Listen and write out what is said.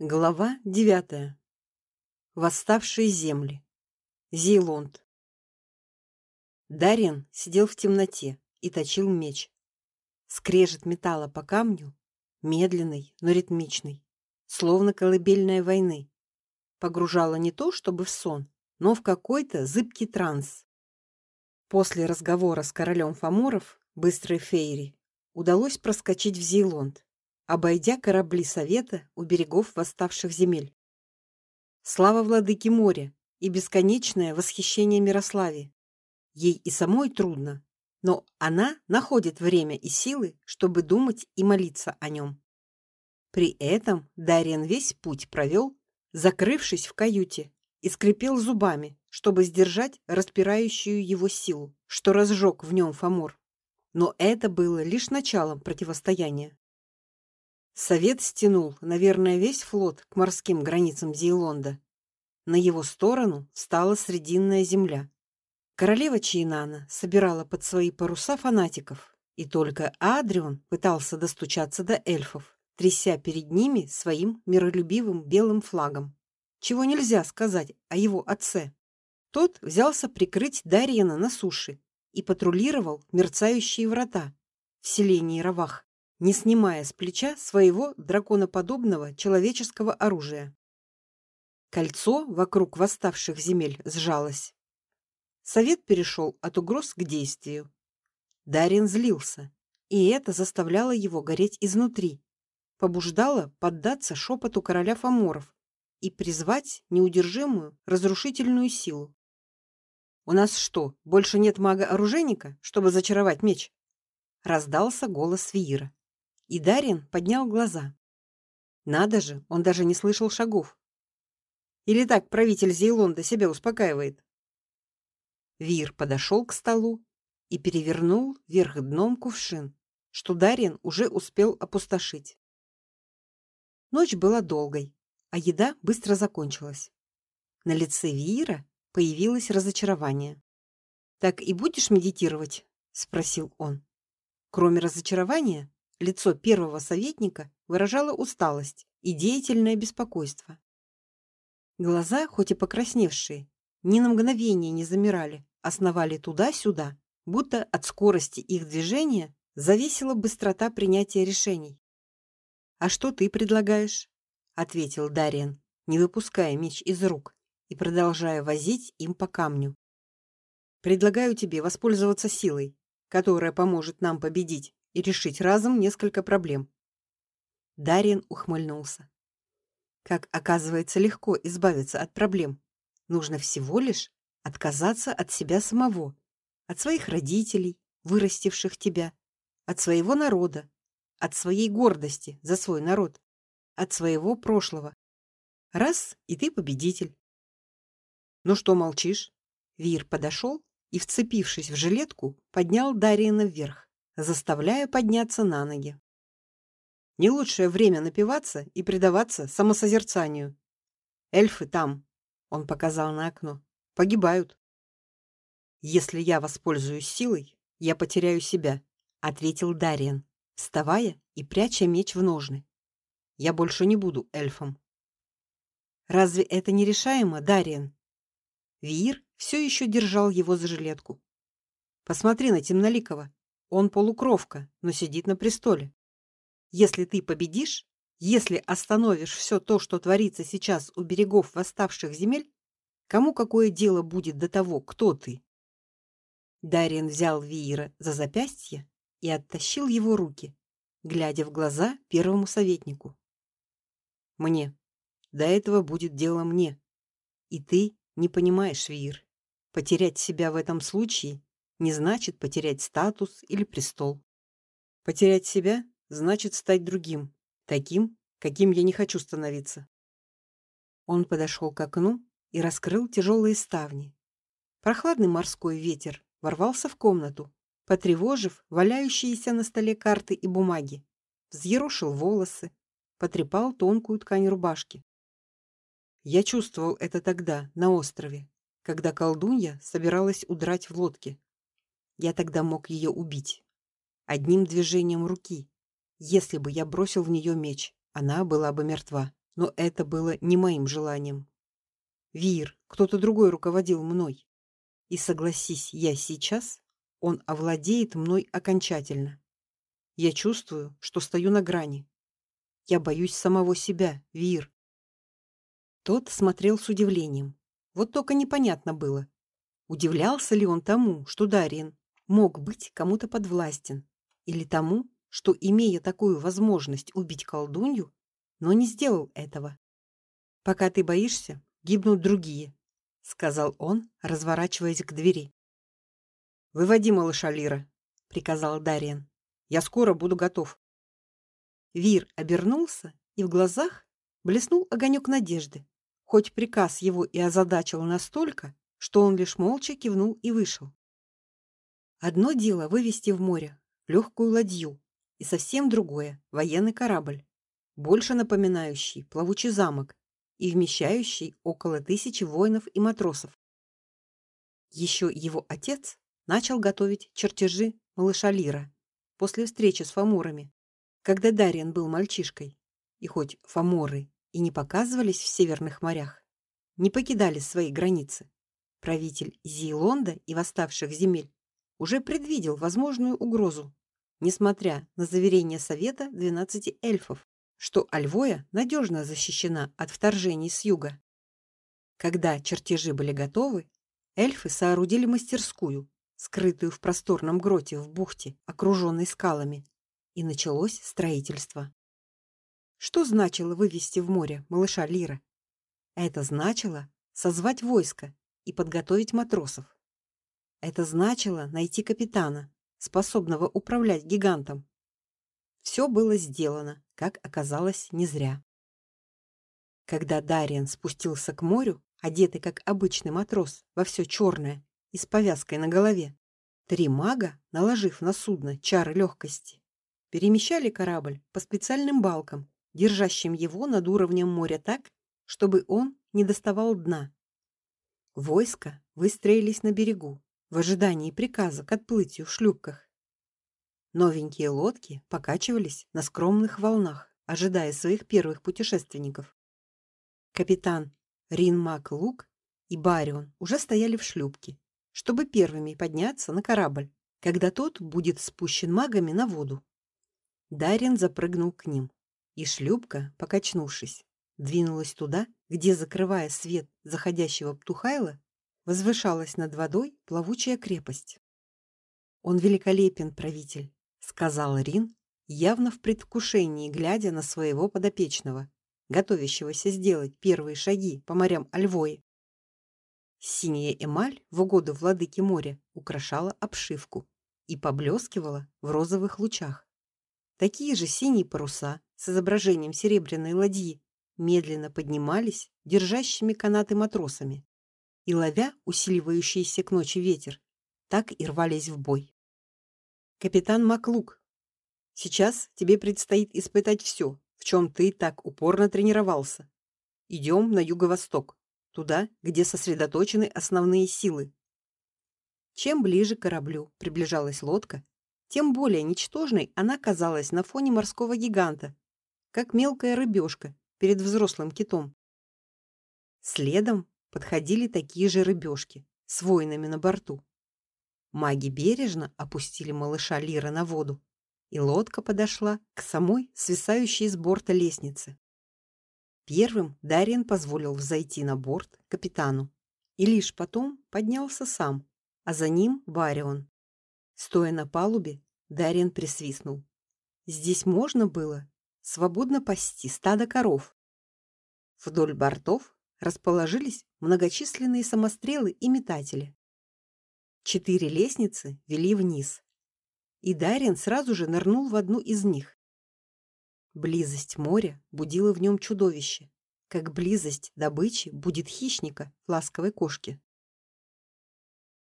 Глава девятая. Восставшие земли. Зейлонд. Дарьян сидел в темноте и точил меч. Скрежет металла по камню, медленный, но ритмичный, словно колыбельная войны. Погружала не то чтобы в сон, но в какой-то зыбкий транс. После разговора с королем Фаморов, быстрой Фейри, удалось проскочить в Зейлонд обойдя корабли совета у берегов восставших земель. Слава владыке моря и бесконечное восхищение Мирославе. Ей и самой трудно, но она находит время и силы, чтобы думать и молиться о нем. При этом Дариан весь путь провел, закрывшись в каюте, и скрипел зубами, чтобы сдержать распирающую его силу, что разжег в нем Фомор. Но это было лишь началом противостояния. Совет стянул, наверное, весь флот к морским границам Зейлонда. На его сторону встала Срединная земля. Королева Чейнана собирала под свои паруса фанатиков, и только Адрион пытался достучаться до эльфов, тряся перед ними своим миролюбивым белым флагом. Чего нельзя сказать о его отце. Тот взялся прикрыть Дарьяна на суше и патрулировал мерцающие врата в селении Равах не снимая с плеча своего драконоподобного человеческого оружия. Кольцо вокруг восставших земель сжалось. Совет перешел от угроз к действию. Дарин злился, и это заставляло его гореть изнутри, побуждало поддаться шепоту короля Фаморов и призвать неудержимую разрушительную силу. У нас что, больше нет мага-оружейника, чтобы зачаровать меч? раздался голос Виира. И Дарин поднял глаза. Надо же, он даже не слышал шагов. Или так правитель Зейлонда себя успокаивает. Вир подошел к столу и перевернул вверх дном кувшин, что Дарин уже успел опустошить. Ночь была долгой, а еда быстро закончилась. На лице Вира появилось разочарование. Так и будешь медитировать, спросил он. Кроме разочарования, Лицо первого советника выражало усталость и деятельное беспокойство. Глаза, хоть и покрасневшие, ни на мгновение не замирали, основали туда-сюда, будто от скорости их движения зависела быстрота принятия решений. А что ты предлагаешь? ответил Дариан, не выпуская меч из рук и продолжая возить им по камню. Предлагаю тебе воспользоваться силой, которая поможет нам победить и решить разом несколько проблем. Дарин ухмыльнулся. Как оказывается легко избавиться от проблем. Нужно всего лишь отказаться от себя самого, от своих родителей, вырастивших тебя, от своего народа, от своей гордости за свой народ, от своего прошлого. Раз и ты победитель. Ну что молчишь? Вир подошел и, вцепившись в жилетку, поднял Дарина вверх заставляя подняться на ноги. Не лучшее время напиваться и предаваться самосозерцанию. Эльфы там, он показал на окно, погибают. Если я воспользуюсь силой, я потеряю себя, ответил Дариан, вставая и пряча меч в ножны. Я больше не буду эльфом. Разве это не решаемо, Дариан? Вир все еще держал его за жилетку. Посмотри на темноликого. Он полукровка, но сидит на престоле. Если ты победишь, если остановишь все то, что творится сейчас у берегов восставших земель, кому какое дело будет до того, кто ты? Дариан взял Виира за запястье и оттащил его руки, глядя в глаза первому советнику. Мне. До этого будет дело мне. И ты не понимаешь, Виир. Потерять себя в этом случае не значит потерять статус или престол. Потерять себя значит стать другим, таким, каким я не хочу становиться. Он подошел к окну и раскрыл тяжелые ставни. Прохладный морской ветер ворвался в комнату, потревожив валяющиеся на столе карты и бумаги, взъерошил волосы, потрепал тонкую ткань рубашки. Я чувствовал это тогда на острове, когда колдунья собиралась удрать в лодке. Я тогда мог ее убить одним движением руки. Если бы я бросил в нее меч, она была бы мертва, Но это было не моим желанием. Вир, кто-то другой руководил мной. И согласись я сейчас, он овладеет мной окончательно. Я чувствую, что стою на грани. Я боюсь самого себя, Вир. Тот смотрел с удивлением. Вот только непонятно было, удивлялся ли он тому, что Дарин мог быть кому-то подвластен, или тому, что имея такую возможность убить колдунью, но не сделал этого. Пока ты боишься, гибнут другие, сказал он, разворачиваясь к двери. Выводи малыша Лира, приказал Дариан. Я скоро буду готов. Вир обернулся, и в глазах блеснул огонек надежды. Хоть приказ его и озадачил настолько, что он лишь молча кивнул и вышел. Одно дело вывести в море легкую ладью, и совсем другое военный корабль, больше напоминающий плавучий замок и вмещающий около тысячи воинов и матросов. Еще его отец начал готовить чертежи малыша Лира после встречи с фаморами, когда Дариан был мальчишкой. И хоть фаморы и не показывались в северных морях, не покидали свои границы, правитель Зейлонда и восставших земель уже предвидел возможную угрозу, несмотря на заверения совета 12 эльфов, что Альвоя надежно защищена от вторжений с юга. Когда чертежи были готовы, эльфы соорудили мастерскую, скрытую в просторном гроте в бухте, окруженной скалами, и началось строительство. Что значило вывести в море малыша Лира? Это значило созвать войско и подготовить матросов. Это значило найти капитана, способного управлять гигантом. Все было сделано, как оказалось, не зря. Когда Дариан спустился к морю, одетый как обычный матрос во все черное и с повязкой на голове, три мага, наложив на судно чары легкости, перемещали корабль по специальным балкам, держащим его над уровнем моря так, чтобы он не доставал дна. Войска выстроились на берегу, в ожидании приказа к отплытию в шлюпках. Новенькие лодки покачивались на скромных волнах, ожидая своих первых путешественников. Капитан Рин Мак Лук и Барион уже стояли в шлюпке, чтобы первыми подняться на корабль, когда тот будет спущен магами на воду. Дарин запрыгнул к ним, и шлюпка, покачнувшись, двинулась туда, где, закрывая свет заходящего Птухайла, возвышалась над водой плавучая крепость. Он великолепен, правитель, сказал Рин, явно в предвкушении глядя на своего подопечного, готовящегося сделать первые шаги по морям Альвои. Синяя эмаль в угоду владыке моря украшала обшивку и поблескивала в розовых лучах. Такие же синие паруса с изображением серебряной ладьи медленно поднимались держащими канаты матросами и ловя усиливающийся к ночи ветер, так и рвались в бой. Капитан Маклук, сейчас тебе предстоит испытать все, в чем ты так упорно тренировался. Идем на юго-восток, туда, где сосредоточены основные силы. Чем ближе к кораблю приближалась лодка, тем более ничтожной она казалась на фоне морского гиганта, как мелкая рыбешка перед взрослым китом. Следом подходили такие же рыбешки с воинами на борту. Маги бережно опустили малыша Лира на воду, и лодка подошла к самой свисающей с борта лестнице. Первым Дариан позволил взойти на борт капитану, и лишь потом поднялся сам, а за ним Барион. Стоя на палубе, Дариан присвистнул. Здесь можно было свободно пасти стадо коров. Вдоль бортов расположились многочисленные самострелы и метатели. Четыре лестницы вели вниз, и Дарин сразу же нырнул в одну из них. Близость моря будила в нем чудовище, как близость добычи будет хищника ласковой кошки.